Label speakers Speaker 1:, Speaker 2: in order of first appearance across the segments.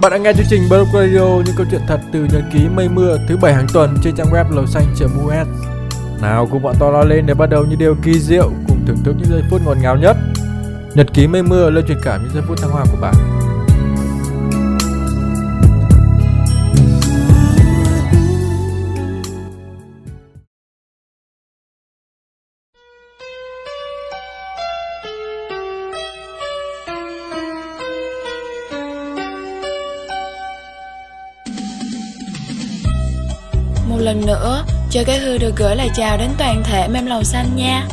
Speaker 1: Bạn đã nghe chương trình Blog Radio những câu chuyện thật từ nhật ký mây mưa thứ bảy hàng tuần trên trang web lầu xanh.us. Nào, cùng bọn to lo lên để bắt đầu những điều kỳ diệu cùng thưởng thức những giây phút ngọt ngào nhất. Nhật ký mây mưa lời truyền cảm những giây phút thăng hoa của bạn.
Speaker 2: Lần nữa, cho cái hư được gửi lời chào đến toàn thể mem lầu xanh nha.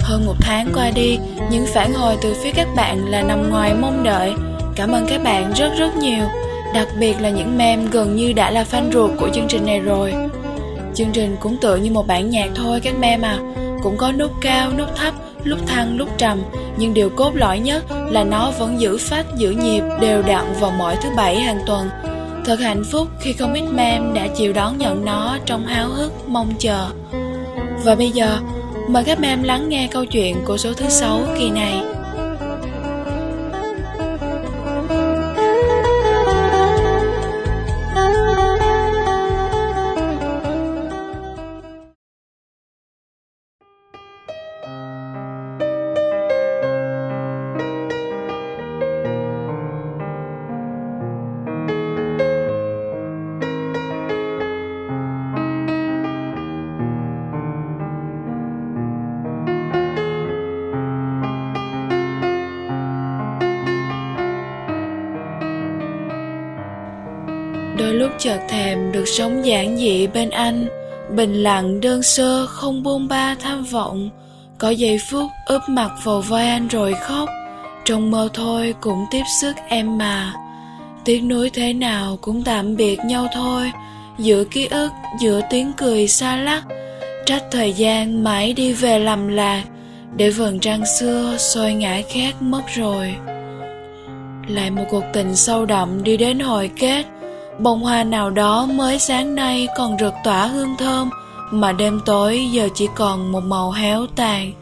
Speaker 2: Hơn một tháng qua đi, những phản hồi từ phía các bạn là nằm ngoài mong đợi. Cảm ơn các bạn rất rất nhiều, đặc biệt là những mem gần như đã là fan ruột của chương trình này rồi. Chương trình cũng tựa như một bản nhạc thôi các mem à, cũng có nốt cao, nốt thấp, lúc thăng, lúc trầm, nhưng điều cốt lõi nhất là nó vẫn giữ phách, giữ nhịp đều đặn vào mỗi thứ bảy hàng tuần Thật hạnh phúc khi không ít mem đã chịu đón nhận nó trong háo hức, mong chờ. Và bây giờ, mời các mem lắng nghe câu chuyện của số thứ sáu kỳ này. Sống giản dị bên anh Bình lặng đơn sơ không buông ba tham vọng. Có giây phút ướp mặt vào vai anh rồi khóc Trong mơ thôi cũng tiếp sức em mà. Tiếc nuối thế nào cũng tạm biệt nhau thôi Giữa ký ức, giữa tiếng cười xa lắc. Trách thời gian mãi đi về lầm lạc Để vầng trăng xưa soi ngã khác mất rồi. Lại một cuộc tình sâu đậm đi đến hồi kết Bông hoa nào đó mới sáng nay còn rực tỏa hương thơm, Mà đêm tối giờ chỉ còn một màu héo tàn.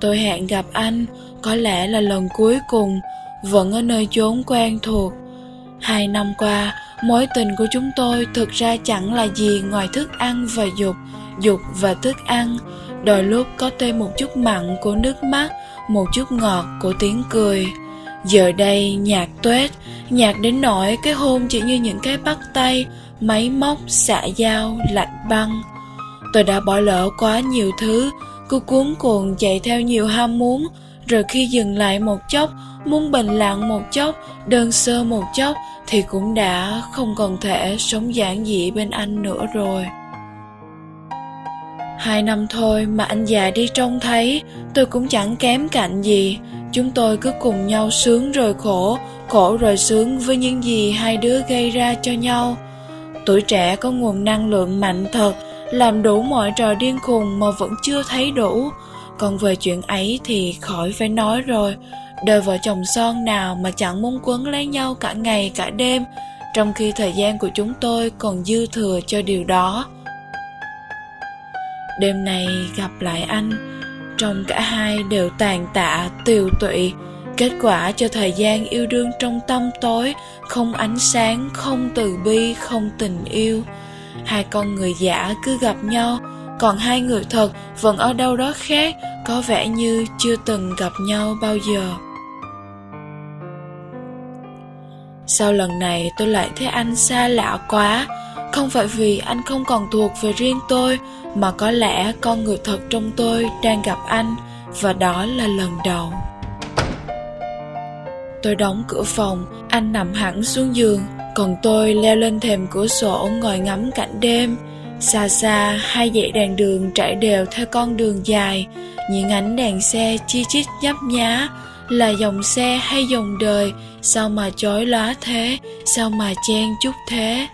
Speaker 2: Tôi hẹn gặp anh, Có lẽ là lần cuối cùng, Vẫn ở nơi chốn quen thuộc. Hai năm qua, Mối tình của chúng tôi thực ra chẳng là gì ngoài thức ăn và dục Dục và thức ăn. Đôi lúc có thêm một chút mặn của nước mắt Một chút ngọt của tiếng cười. Giờ đây nhạt tuét, nhạt đến nỗi cái hôn chỉ như những cái bắt tay, máy móc, xạ dao, lạnh băng. Tôi đã bỏ lỡ quá nhiều thứ, cứ cuốn cuồng chạy theo nhiều ham muốn, rồi khi dừng lại một chốc, muốn bình lặng một chốc, đơn sơ một chốc, thì cũng đã không còn thể sống giản dị bên anh nữa rồi. Hai năm thôi mà anh già đi trông thấy, tôi cũng chẳng kém cạnh gì, Chúng tôi cứ cùng nhau sướng rồi khổ, khổ rồi sướng với những gì hai đứa gây ra cho nhau. Tuổi trẻ có nguồn năng lượng mạnh thật, làm đủ mọi trò điên khùng mà vẫn chưa thấy đủ. Còn về chuyện ấy thì khỏi phải nói rồi, đời vợ chồng son nào mà chẳng muốn quấn lấy nhau cả ngày cả đêm, trong khi thời gian của chúng tôi còn dư thừa cho điều đó. Đêm này gặp lại anh, trong cả hai đều tàn tạ tiều tụy. Kết quả cho thời gian yêu đương trong tâm tối không ánh sáng không từ bi không tình yêu. Hai con người giả cứ gặp nhau còn hai người thật vẫn ở đâu đó khác có vẻ như chưa từng gặp nhau bao giờ. Sau lần này tôi lại thấy anh xa lạ quá không phải vì anh không còn thuộc về riêng tôi, mà có lẽ con người thật trong tôi đang gặp anh, và đó là lần đầu. Tôi đóng cửa phòng, anh nằm hẳn xuống giường, còn tôi leo lên thềm cửa sổ ngồi ngắm cảnh đêm. Xa xa, hai dãy đèn đường trải đều theo con đường dài. Những ánh đèn xe chi chít nhấp nhá, là dòng xe hay dòng đời. Sao mà chói lóa thế? Sao mà chen chúc thế?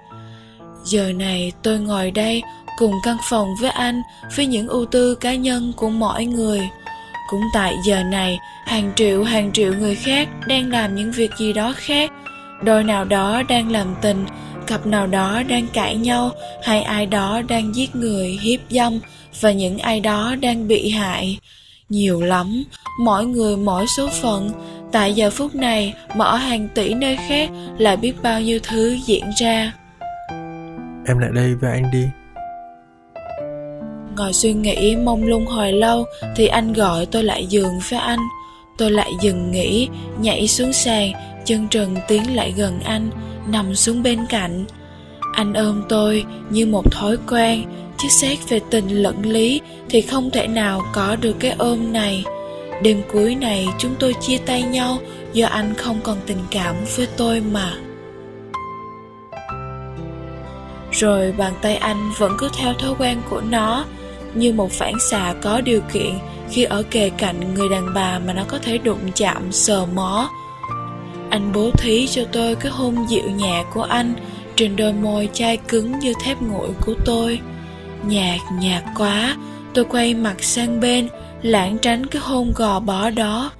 Speaker 2: Giờ này tôi ngồi đây cùng căn phòng với anh với những ưu tư cá nhân của mỗi người. Cũng tại giờ này hàng triệu hàng triệu người khác đang làm những việc gì đó khác. Đôi nào đó đang làm tình cặp nào đó đang cãi nhau hay ai đó đang giết người hiếp dâm và những ai đó đang bị hại. Nhiều lắm mỗi người mỗi số phận. Tại giờ phút này, mở hàng tỷ nơi khác là biết bao nhiêu thứ diễn ra.
Speaker 1: Em lại đây với anh đi.
Speaker 2: Ngồi suy nghĩ mông lung hồi lâu thì anh gọi tôi lại giường với anh. Tôi lại dừng nghĩ, nhảy xuống sàn, chân trần tiến lại gần anh, nằm xuống bên cạnh. Anh ôm tôi như một thói quen, chứ xét về tình lẫn lý thì không thể nào có được cái ôm này. Đêm cuối này chúng tôi chia tay nhau do anh không còn tình cảm với tôi mà. Rồi bàn tay anh vẫn cứ theo thói quen của nó, như một phản xạ có điều kiện khi ở kề cạnh người đàn bà mà nó có thể đụng chạm sờ mó. Anh bố thí cho tôi cái hôn dịu nhẹ của anh trên đôi môi chai cứng như thép nguội của tôi. Nhạt nhạt quá, tôi quay mặt sang bên, lãng tránh cái hôn gò bó đó.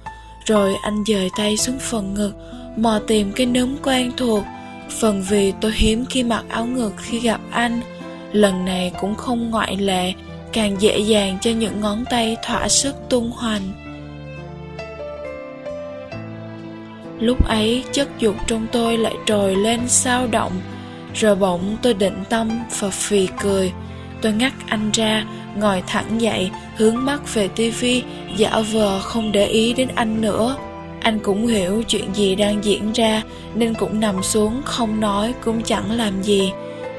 Speaker 2: Rồi anh dời tay xuống phần ngực, mò tìm cái nấm quen thuộc. Phần vì tôi hiếm khi mặc áo ngực khi gặp anh. Lần này cũng không ngoại lệ, càng dễ dàng cho những ngón tay thỏa sức tung hoành. Lúc ấy chất dục trong tôi lại trồi lên sao động Rồi bỗng tôi định tâm và phì cười Tôi ngắt anh ra Ngồi thẳng dậy Hướng mắt về tivi Giả vờ không để ý đến anh nữa anh cũng hiểu chuyện gì đang diễn ra, Nên cũng nằm xuống không nói, Cũng chẳng làm gì.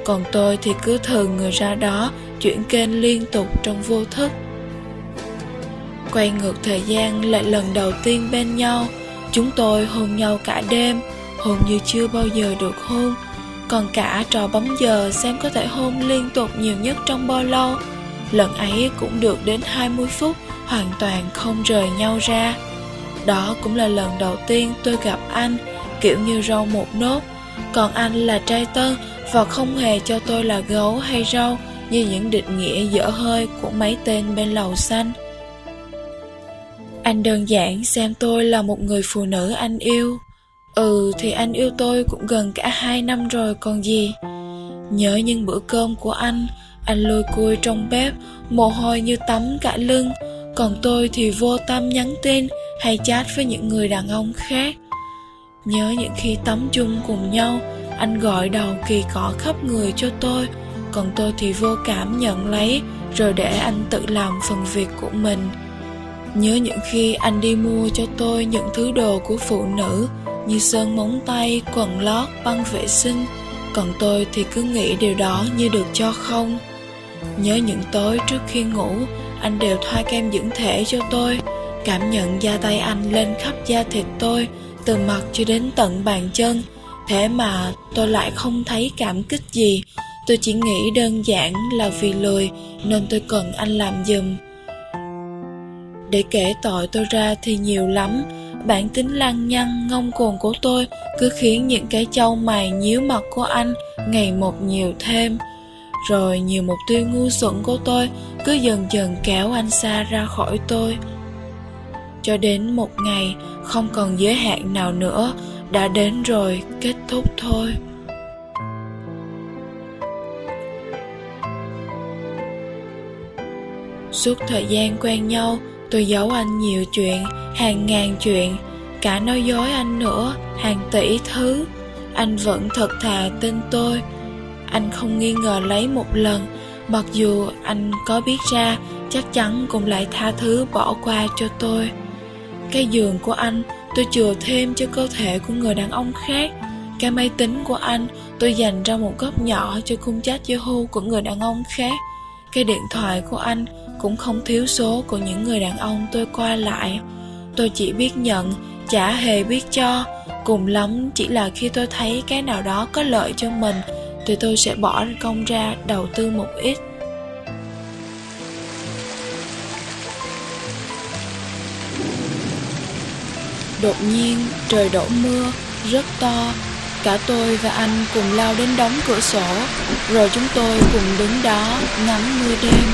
Speaker 2: Còn tôi thì cứ thường người ra đó, Chuyển kênh liên tục trong vô thức. Quay ngược thời gian lại lần đầu tiên bên nhau. Chúng tôi hôn nhau cả đêm, Hôn như chưa bao giờ được hôn. Còn cả trò bấm giờ xem có thể hôn liên tục nhiều nhất trong bao lâu. Lần ấy cũng được đến 20 phút, Hoàn toàn không rời nhau ra. Đó cũng là lần đầu tiên tôi gặp anh, Kiểu như rau một nốt. Còn anh là trai tân Và không hề cho tôi là gấu hay rau Như những định nghĩa dở hơi của mấy tên bên lầu xanh. Anh đơn giản xem tôi là một người phụ nữ anh yêu. Ừ thì anh yêu tôi cũng gần cả hai năm rồi còn gì. Nhớ những bữa cơm của anh Anh lôi cui trong bếp, Mồ hôi như tắm cả lưng. Còn tôi thì vô tâm nhắn tin Hay chat với những người đàn ông khác Nhớ những khi tắm chung cùng nhau Anh gọi đầu kỳ cọ khắp người cho tôi Còn tôi thì vô cảm nhận lấy Rồi để anh tự làm phần việc của mình Nhớ những khi anh đi mua cho tôi những thứ đồ của phụ nữ như sơn móng tay, quần lót, băng vệ sinh. Còn tôi thì cứ nghĩ điều đó như được cho không. Nhớ những tối trước khi ngủ, anh đều thoa kem dưỡng thể cho tôi. Cảm nhận da tay anh lên khắp da thịt tôi, từ mặt cho đến tận bàn chân. Thế mà tôi lại không thấy cảm kích gì. Tôi chỉ nghĩ đơn giản là vì lười nên tôi cần anh làm giùm. Để kể tội tôi ra thì nhiều lắm Bản tính lăng nhăng ngông cuồng của tôi Cứ khiến những cái châu mày nhíu mặt của anh Ngày một nhiều thêm rồi nhiều mục tiêu ngu xuẩn của tôi Cứ dần dần kéo anh xa ra khỏi tôi Cho đến một ngày Không còn giới hạn nào nữa Đã đến rồi kết thúc thôi Suốt thời gian quen nhau Tôi giấu anh nhiều chuyện, hàng ngàn chuyện, cả nói dối anh nữa, hàng tỷ thứ. Anh vẫn thật thà tin tôi. Anh không nghi ngờ lấy một lần, mặc dù anh có biết ra chắc chắn cũng lại tha thứ bỏ qua cho tôi. Cái giường của anh tôi chừa thêm cho cơ thể của người đàn ông khác. Cái máy tính của anh tôi dành ra một góc nhỏ cho khung chat Yahoo của người đàn ông khác. Cái điện thoại của anh cũng không thiếu số của những người đàn ông tôi qua lại tôi chỉ biết nhận chả hề biết cho cùng lắm chỉ là khi tôi thấy cái nào đó có lợi cho mình thì tôi sẽ bỏ công ra đầu tư một ít. Đột nhiên, trời đổ mưa, rất to. Cả tôi và anh cùng lao đến đóng cửa sổ, rồi chúng tôi cùng đứng đó ngắm mưa đêm.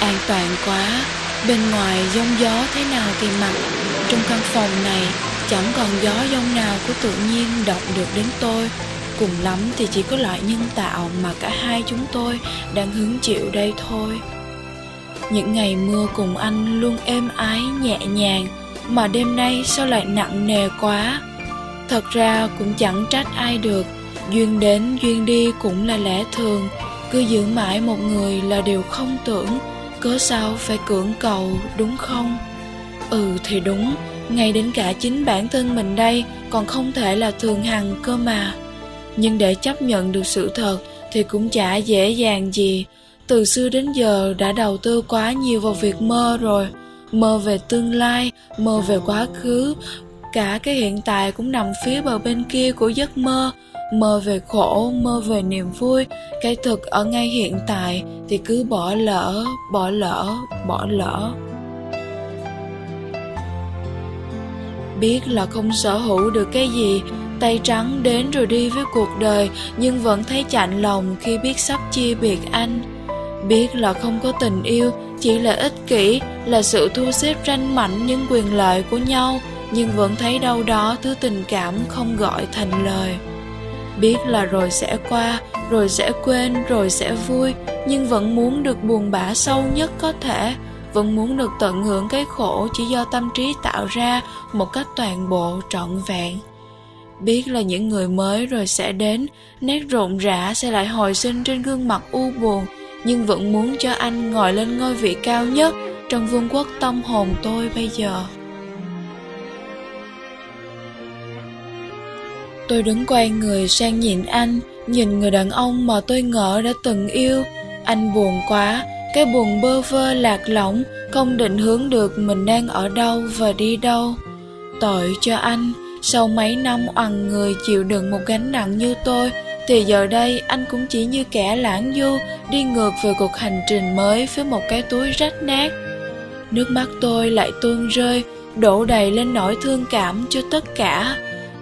Speaker 2: An toàn quá, Bên ngoài giông gió thế nào thì mặc. Trong căn phòng này, Chẳng còn gió giông nào của tự nhiên động được đến tôi. Cùng lắm thì chỉ có loại nhân tạo Mà cả hai chúng tôi đang hứng chịu đây thôi. Những ngày mưa cùng anh luôn êm ái, nhẹ nhàng, mà đêm nay sao lại nặng nề quá? Thật ra cũng chẳng trách ai được, duyên đến duyên đi cũng là lẽ thường. Cứ giữ mãi một người là điều không tưởng, cớ sao phải cưỡng cầu, đúng không? Ừ thì đúng, ngay đến cả chính bản thân mình đây còn không thể là thường hằng cơ mà nhưng để chấp nhận được sự thật thì cũng chả dễ dàng gì. Từ xưa đến giờ đã đầu tư quá nhiều vào việc mơ rồi. Mơ về tương lai, mơ về quá khứ. Cả cái hiện tại cũng nằm phía bờ bên kia của giấc mơ. Mơ về khổ, mơ về niềm vui. Cái thực ở ngay hiện tại thì cứ bỏ lỡ bỏ lỡ bỏ lỡ. Biết là không sở hữu được cái gì tay trắng đến rồi đi với cuộc đời, nhưng vẫn thấy chạnh lòng khi biết sắp chia biệt anh. Biết là không có tình yêu, chỉ là ích kỷ, là sự thu xếp tranh mảnh những quyền lợi của nhau, nhưng vẫn thấy đâu đó thứ tình cảm không gọi thành lời. Biết là rồi sẽ qua, rồi sẽ quên, rồi sẽ vui, nhưng vẫn muốn được buồn bã sâu nhất có thể. Vẫn muốn được tận hưởng cái khổ chỉ do tâm trí tạo ra một cách toàn bộ trọn vẹn biết là những người mới rồi sẽ đến. Nét rộn rã sẽ lại hồi sinh trên gương mặt u buồn, nhưng vẫn muốn cho anh ngồi lên ngôi vị cao nhất trong vương quốc tâm hồn tôi bây giờ. Tôi đứng quay người sang nhìn anh, nhìn người đàn ông mà tôi ngỡ đã từng yêu. Anh buồn quá, cái buồn bơ vơ lạc lõng, không định hướng được mình đang ở đâu và đi đâu. Tội cho anh sau mấy năm oằn người chịu đựng một gánh nặng như tôi, thì giờ đây anh cũng chỉ như kẻ lãng du, đi ngược về cuộc hành trình mới với một cái túi rách nát. Nước mắt tôi lại tuôn rơi, đổ đầy lên nỗi thương cảm cho tất cả.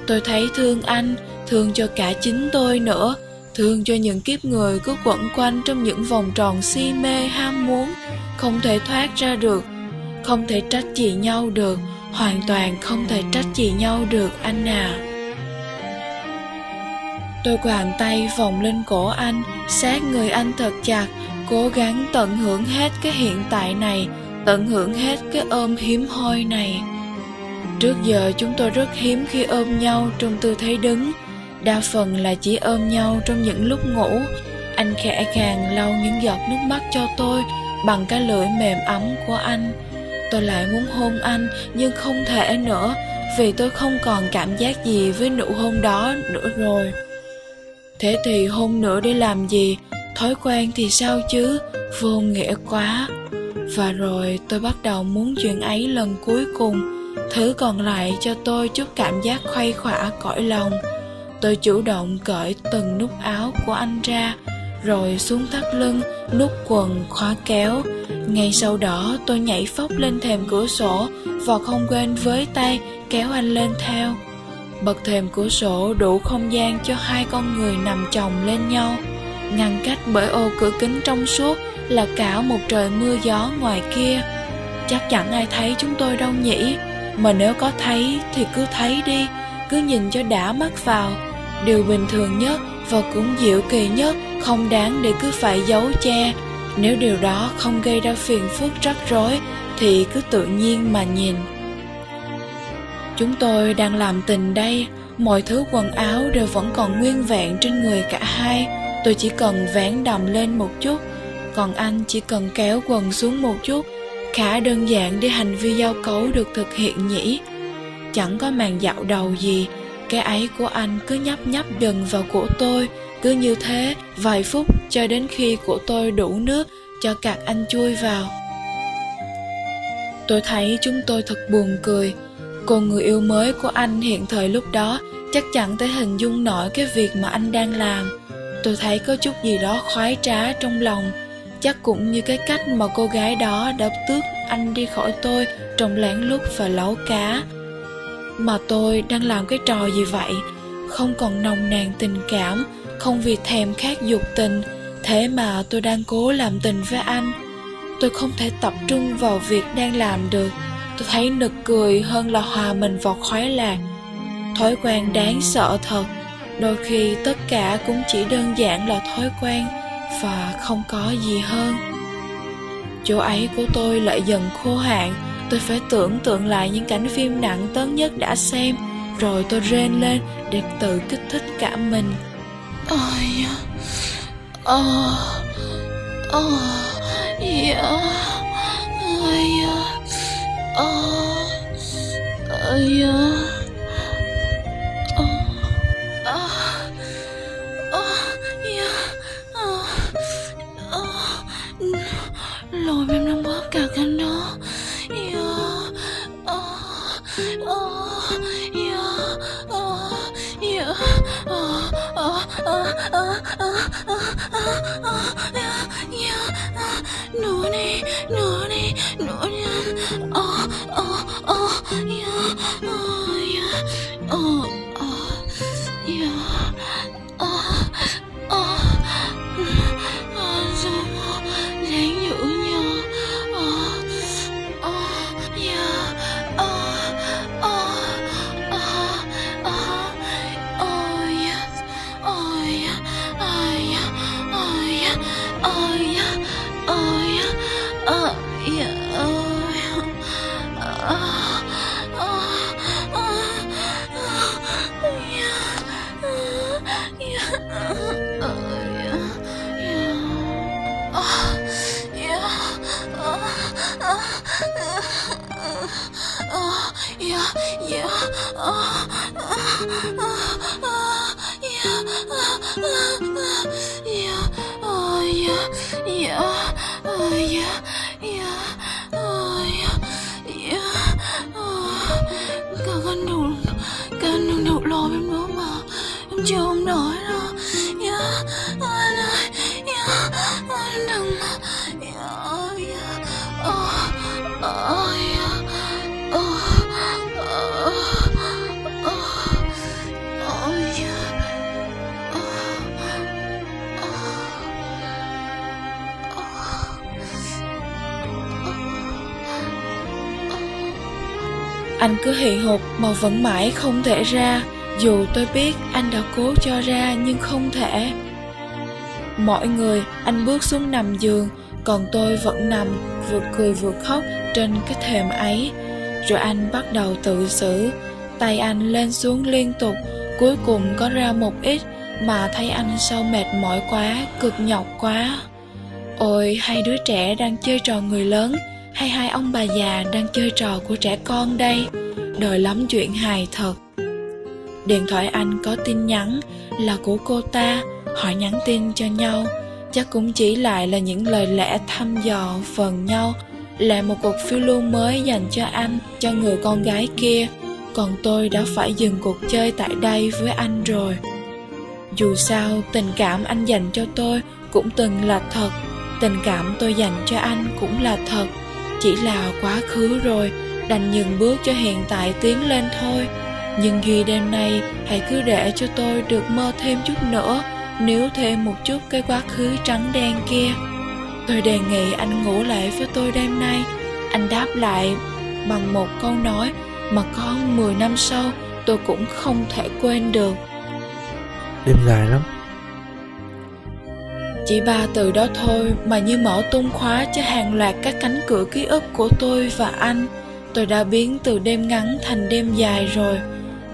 Speaker 2: Tôi thấy thương anh, thương cho cả chính tôi nữa, thương cho những kiếp người cứ quẩn quanh trong những vòng tròn si mê ham muốn, không thể thoát ra được, không thể trách gì nhau được hoàn toàn không thể trách gì nhau được, anh à. Tôi quàng tay vòng lên cổ anh sát người anh thật chặt, cố gắng tận hưởng hết cái hiện tại này, tận hưởng hết cái ôm hiếm hoi này. Trước giờ chúng tôi rất hiếm khi ôm nhau trong tư thế đứng, đa phần là chỉ ôm nhau trong những lúc ngủ. Anh khẽ khàng lau những giọt nước mắt cho tôi bằng cái lưỡi mềm ấm của anh tôi lại muốn hôn anh, nhưng không thể nữa, vì tôi không còn cảm giác gì với nụ hôn đó nữa rồi. Thế thì hôn nữa để làm gì? Thói quen thì sao chứ? Vô nghĩa quá. Và rồi tôi bắt đầu muốn chuyện ấy lần cuối cùng. Thứ còn lại cho tôi chút cảm giác khuây khỏa, cõi lòng. Tôi chủ động cởi từng nút áo của anh ra, rồi xuống thắt lưng, nút quần, khóa kéo ngay sau đó, tôi nhảy phóc lên thềm cửa sổ và không quên với tay kéo anh lên theo. Bậc thềm cửa sổ đủ không gian cho hai con người nằm chồng lên nhau. Ngăn cách bởi ô cửa kính trong suốt là cả một trời mưa gió ngoài kia. Chắc chẳng ai thấy chúng tôi đâu nhỉ? Mà nếu có thấy thì cứ thấy đi, cứ nhìn cho đã mắt vào. Điều bình thường nhất và cũng diệu kỳ nhất, không đáng để cứ phải giấu che nếu điều đó không gây ra phiền phức rắc rối, thì cứ tự nhiên mà nhìn. Chúng tôi đang làm tình đây, mọi thứ quần áo đều vẫn còn nguyên vẹn trên người cả hai. Tôi chỉ cần vén đầm lên một chút, còn anh chỉ cần kéo quần xuống một chút, khá đơn giản để hành vi giao cấu được thực hiện nhỉ. Chẳng có màn dạo đầu gì, cái ấy của anh cứ nhấp nhấp dần vào của tôi cứ như thế, vài phút cho đến khi của tôi đủ nước cho cạc anh chui vào. Tôi thấy chúng tôi thật buồn cười. Cô người yêu mới của anh hiện thời lúc đó chắc chắn tới hình dung nổi cái việc mà anh đang làm. Tôi thấy có chút gì đó khoái trá trong lòng. Chắc cũng như cái cách mà cô gái đó đã tước anh đi khỏi tôi trong lén lút và lấu cá. Mà tôi đang làm cái trò gì vậy? Không còn nồng nàn tình cảm không vì thèm khát dục tình, thế mà tôi đang cố làm tình với anh. Tôi không thể tập trung vào việc đang làm được. Tôi thấy nực cười hơn là hòa mình vào khoái lạc. Thói quen đáng sợ thật. Đôi khi tất cả cũng chỉ đơn giản là thói quen và không có gì hơn. Chỗ ấy của tôi lại dần khô hạn. Tôi phải tưởng tượng lại những cảnh phim nặng tớn nhất đã xem, Rồi tôi rên lên để tự kích thích cả mình. Ôi Ồ Ồ Dạ. Ôi Ồ Ôi lồi em đang bóp cả cánh đó. 노래 노래 노래 어어어야 Yeah. Oh, yeah. Yeah. Oh, yeah. Yeah. Oh, cả căn đầu cả căn đầu lo em nữa mà em chưa không nổi đâu Anh cứ hì hục mà vẫn mãi không thể ra. Dù tôi biết anh đã cố cho ra nhưng không thể. Mọi người, anh bước xuống nằm giường. Còn tôi vẫn nằm, vừa cười vừa khóc trên cái thềm ấy. Rồi anh bắt đầu tự xử. Tay anh lên xuống liên tục. Cuối cùng có ra một ít Mà thấy anh sao mệt mỏi quá, Cực nhọc quá. Ôi hai đứa trẻ đang chơi trò người lớn. Hay hai ông bà già đang chơi trò của trẻ con đây? Đời lắm chuyện hài thật. Điện thoại anh có tin nhắn Là của cô ta. Họ nhắn tin cho nhau. Chắc cũng chỉ lại là những lời lẽ thăm dò phần nhau. Là một cuộc phiêu lưu mới dành cho anh, Cho người con gái kia. Còn tôi đã phải dừng cuộc chơi tại đây với anh rồi. Dù sao, tình cảm anh dành cho tôi Cũng từng là thật. Tình cảm tôi dành cho anh cũng là thật. Chỉ là quá khứ rồi, Đành nhường bước cho hiện tại tiến lên thôi. Nhưng Duy đêm nay, Hãy cứ để cho tôi được mơ thêm chút nữa Nếu thêm một chút cái quá khứ trắng đen kia. Tôi đề nghị anh ngủ lại với tôi đêm nay. Anh đáp lại bằng một câu nói Mà có 10 năm sau tôi cũng không thể quên được.
Speaker 1: Đêm dài lắm.
Speaker 2: Chỉ ba từ đó thôi mà như mở tung khóa cho hàng loạt các cánh cửa ký ức của tôi và anh. Tôi đã biến từ đêm ngắn thành đêm dài rồi.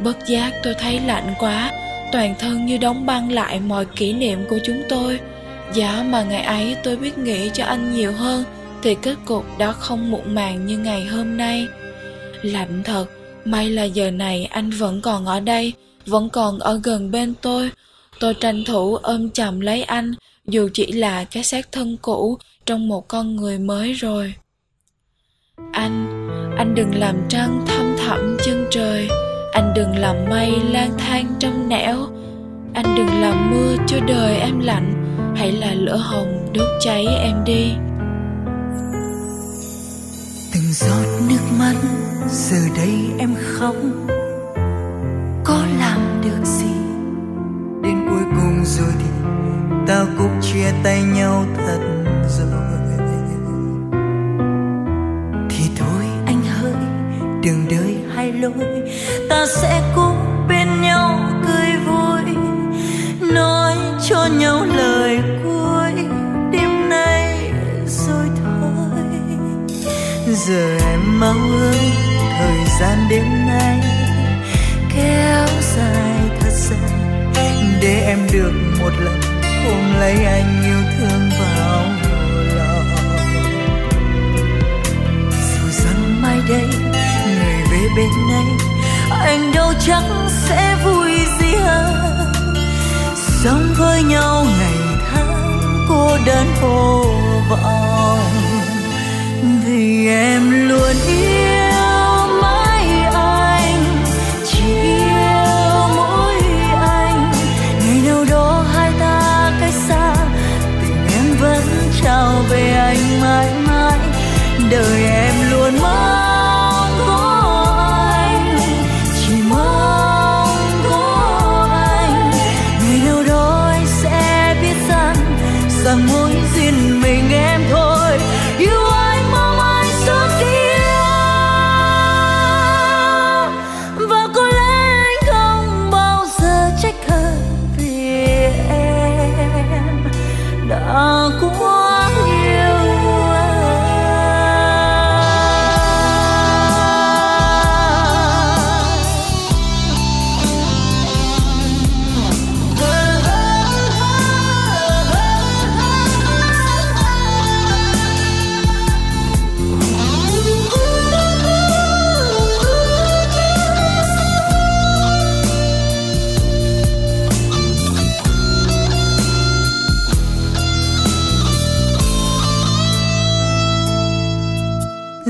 Speaker 2: Bất giác tôi thấy lạnh quá, toàn thân như đóng băng lại mọi kỷ niệm của chúng tôi. Giá mà ngày ấy tôi biết nghĩ cho anh nhiều hơn thì kết cục đã không muộn màng như ngày hôm nay. Lạnh thật, may là giờ này anh vẫn còn ở đây, vẫn còn ở gần bên tôi. Tôi tranh thủ ôm chầm lấy anh, dù chỉ là cái xác thân cũ trong một con người mới rồi. Anh, anh đừng làm trăng thăm thẳm chân trời, anh đừng làm mây lang thang trong nẻo, anh đừng làm mưa cho đời em lạnh, hãy là lửa hồng đốt cháy em đi.
Speaker 3: từng giọt nước mắt giờ đây em khóc. Có làm được gì? Đến cuối cùng rồi thì ta cũng chia tay nhau thật rồi. Thì thôi, anh hỡi đường đời hai lối ta sẽ cùng bên nhau cười vui. Nói cho nhau lời cuối, đêm nay rồi thôi. Giờ em mau ơi thời gian đêm nay kéo dài thật dài, để em được một lần ôm lấy anh yêu thương vào lòng dù rằng mai đây người về bên này anh đâu chắc sẽ vui gì hơn. Sống với nhau ngày tháng cô đơn vô vọng. Vì em luôn yêu về anh mãi mãi. Đời em luôn mãi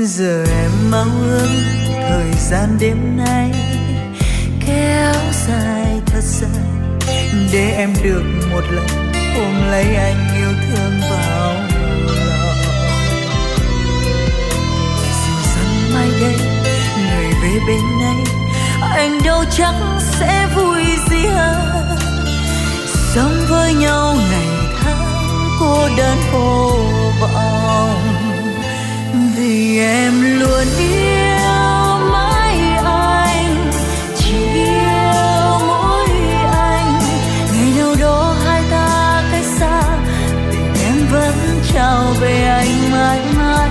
Speaker 3: giờ em mong ước thời gian đêm nay kéo dài thật dài để em được một lần ôm lấy anh yêu thương vào lòng. Dù rằng mai đây người về bên này anh đâu chắc sẽ vui gì hơn. Sống với nhau ngày tháng cô đơn vô vọng vì em luôn yêu mãi anh. Chỉ yêu mỗi anh. Ngày nào đó hai ta cách xa, tình em vẫn trao về anh mãi mãi.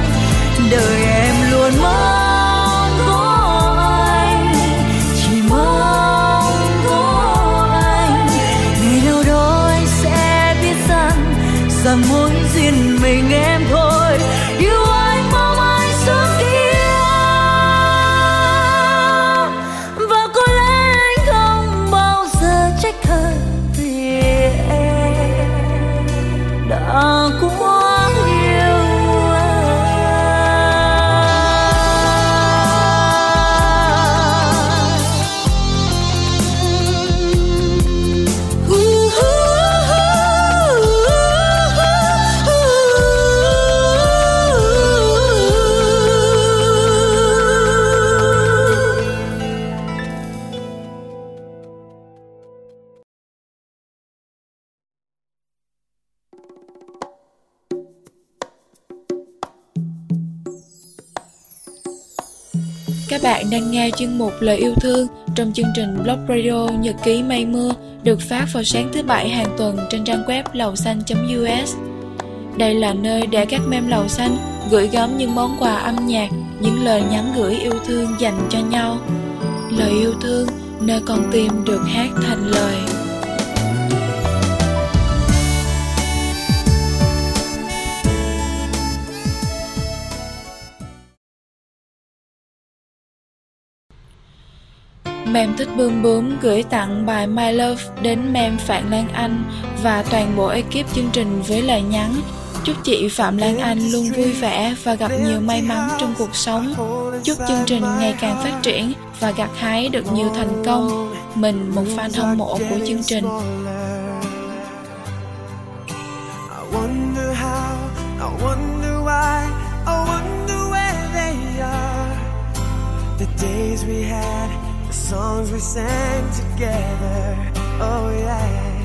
Speaker 3: Đời em luôn mong có anh. Chỉ mong có anh. Ngày nào đó anh sẽ biết rằng rằng mối duyên mình em thôi. Yêu
Speaker 2: nghe chuyên mục Lời yêu thương trong chương trình Blog Radio Nhật ký mây mưa được phát vào sáng thứ bảy hàng tuần trên trang web lầu xanh.us. Đây là nơi để các mem lầu xanh gửi gắm những món quà âm nhạc, những lời nhắn gửi yêu thương dành cho nhau. Lời yêu thương nơi con tim được hát thành lời. Mem thích bươm bướm gửi tặng bài My Love đến Mem Phạm Lan Anh và toàn bộ ekip chương trình với lời nhắn Chúc chị Phạm Lan Anh luôn vui vẻ và gặp nhiều may mắn trong cuộc sống. Chúc chương trình ngày càng phát triển và gặt hái được nhiều thành công. Mình một fan hâm mộ của chương trình.
Speaker 4: The days we had, songs we sang together. Oh yeah.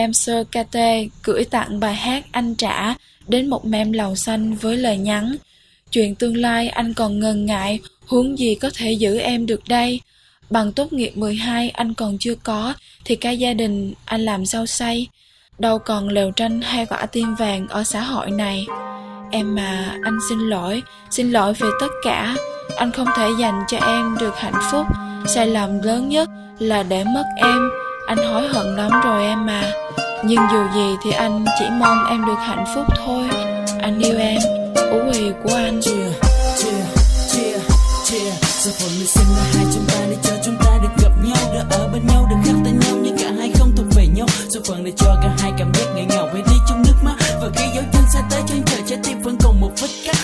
Speaker 2: Mem Sơ Kate gửi tặng bài hát Anh Trả đến một mem lầu xanh với lời nhắn Chuyện tương lai anh còn ngần ngại, huống gì có thể giữ em được đây. Bằng tốt nghiệp 12 anh còn chưa có, thì cả gia đình anh làm sao say. Đâu còn lều tranh hay quả tim vàng ở xã hội này. Em mà, anh xin lỗi, xin lỗi về tất cả. Anh không thể dành cho em được hạnh phúc. Sai lầm lớn nhất là để mất em. Anh hối hận lắm rồi em mà. Nhưng dù gì thì anh chỉ mong em được hạnh phúc thôi. Anh yêu em, ú hì của anh.
Speaker 5: chia chia chia chia giờ phận mình sinh là hai chúng ta để cho chúng ta được gặp nhau được ở bên nhau được khác tên nhau nhưng cả hai không thuộc về nhau Số phận để cho cả hai cảm giác ngại ngào hay đi trong nước mắt và khi dấu chân xa tới chân trời trái tim vẫn còn một vết cắt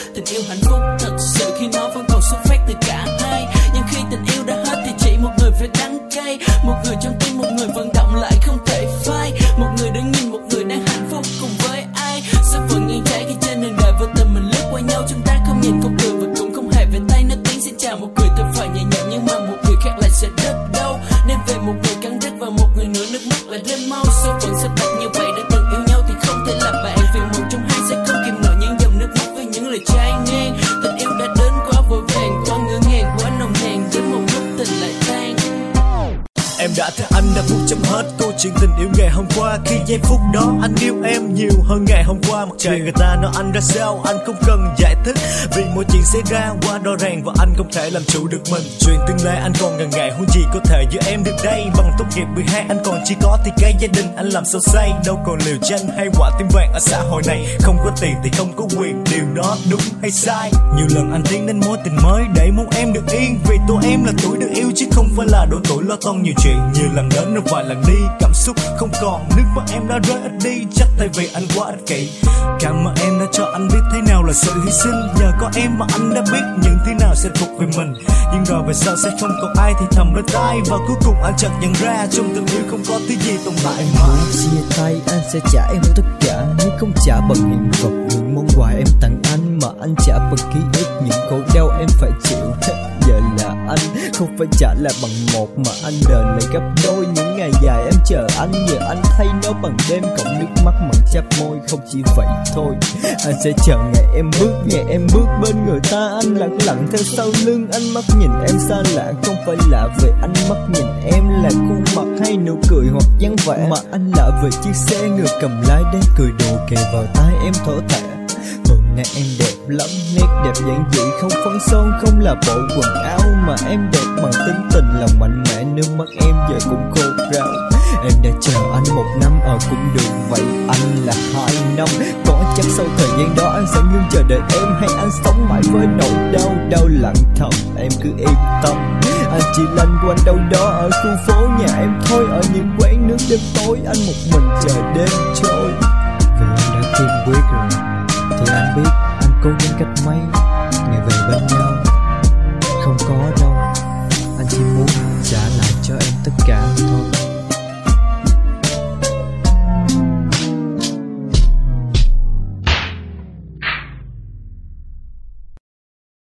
Speaker 6: giây phút đó anh yêu em nhiều hơn ngày hôm qua. Mặc người ta nói anh ra sao? Anh không cần giải thích. Vì mọi chuyện xảy ra quá rõ ràng và anh không thể làm chủ được mình. Chuyện tương lai anh còn ngần ngại, huống gì có thể giữa em được đây. Bằng tốt nghiệp 12 anh còn chỉ có thì cái gia đình anh làm sao say Đâu còn liều tranh hay quả tim vàng ở xã hội này. Không có tiền thì không có quyền, điều đó đúng hay sai? Nhiều lần anh tiến đến mối tình mới để muốn em được yên. Vì tụi em là tuổi được yêu, chứ không phải là độ tuổi lo toan nhiều chuyện. Nhiều lần đến rồi vài lần đi, cảm xúc không còn. Nước mắt em đã rơi ít đi, chắc tại vì anh quá ích kỷ. Cảm ơn em đã cho anh biết thế nào là sự hy sinh. Nhờ có em mà anh đã biết những thứ nào sẽ thuộc về mình. Nhưng rồi về sau sẽ không còn ai thì thầm bên tai. Và cuối cùng anh chợt nhận ra trong tình yêu không có thứ gì tồn tại mà
Speaker 7: Muốn chia tay, anh sẽ trả em tất cả. Nếu không trả bằng hiện vật, Những món quà em tặng anh mà anh trả bằng ký ức Những khổ đau em phải chịu. Giờ là anh, Không phải trả lại bằng một mà anh đền lại gấp đôi. Những ngày dài em chờ anh Giờ anh thay nó bằng đêm. Cộng nước mắt mặn chắp môi, Không chỉ vậy thôi. Anh sẽ chờ ngày em bước, Ngày em bước bên người ta. Anh lặng lặng theo sau lưng Anh mắt nhìn em xa lạ. Không phải lạ về anh mắt nhìn em Là khuôn mặt hay nụ cười hoặc dáng vẻ. Mà anh lạ về chiếc xe người cầm lái đang cười đùa kề vào tai em thở thẹn này em đẹp lắm, nét đẹp giản dị Không phấn son, không là bộ quần áo Mà em đẹp bằng tính tình lòng mạnh mẽ. Nước mắt em giờ cũng khô ráo. Em đã chờ anh một năm ở cũng được Vậy. Anh là hai năm Có chắc sau thời gian đó anh sẽ ngưng chờ đợi em Hay anh sống mãi với nỗi đau Đau lặng thầm? Em cứ yên tâm Anh chỉ lanh quanh đâu đó ở khu phố nhà em thôi. Ở những quán nước đêm tối Anh một mình chờ đêm trôi. Vì em đã kiên quyết rồi. Thì anh biết, anh cố gắng cách mấy, Ngày về bên nhau. Không có đâu, Anh chỉ muốn trả lại cho em tất cả thôi.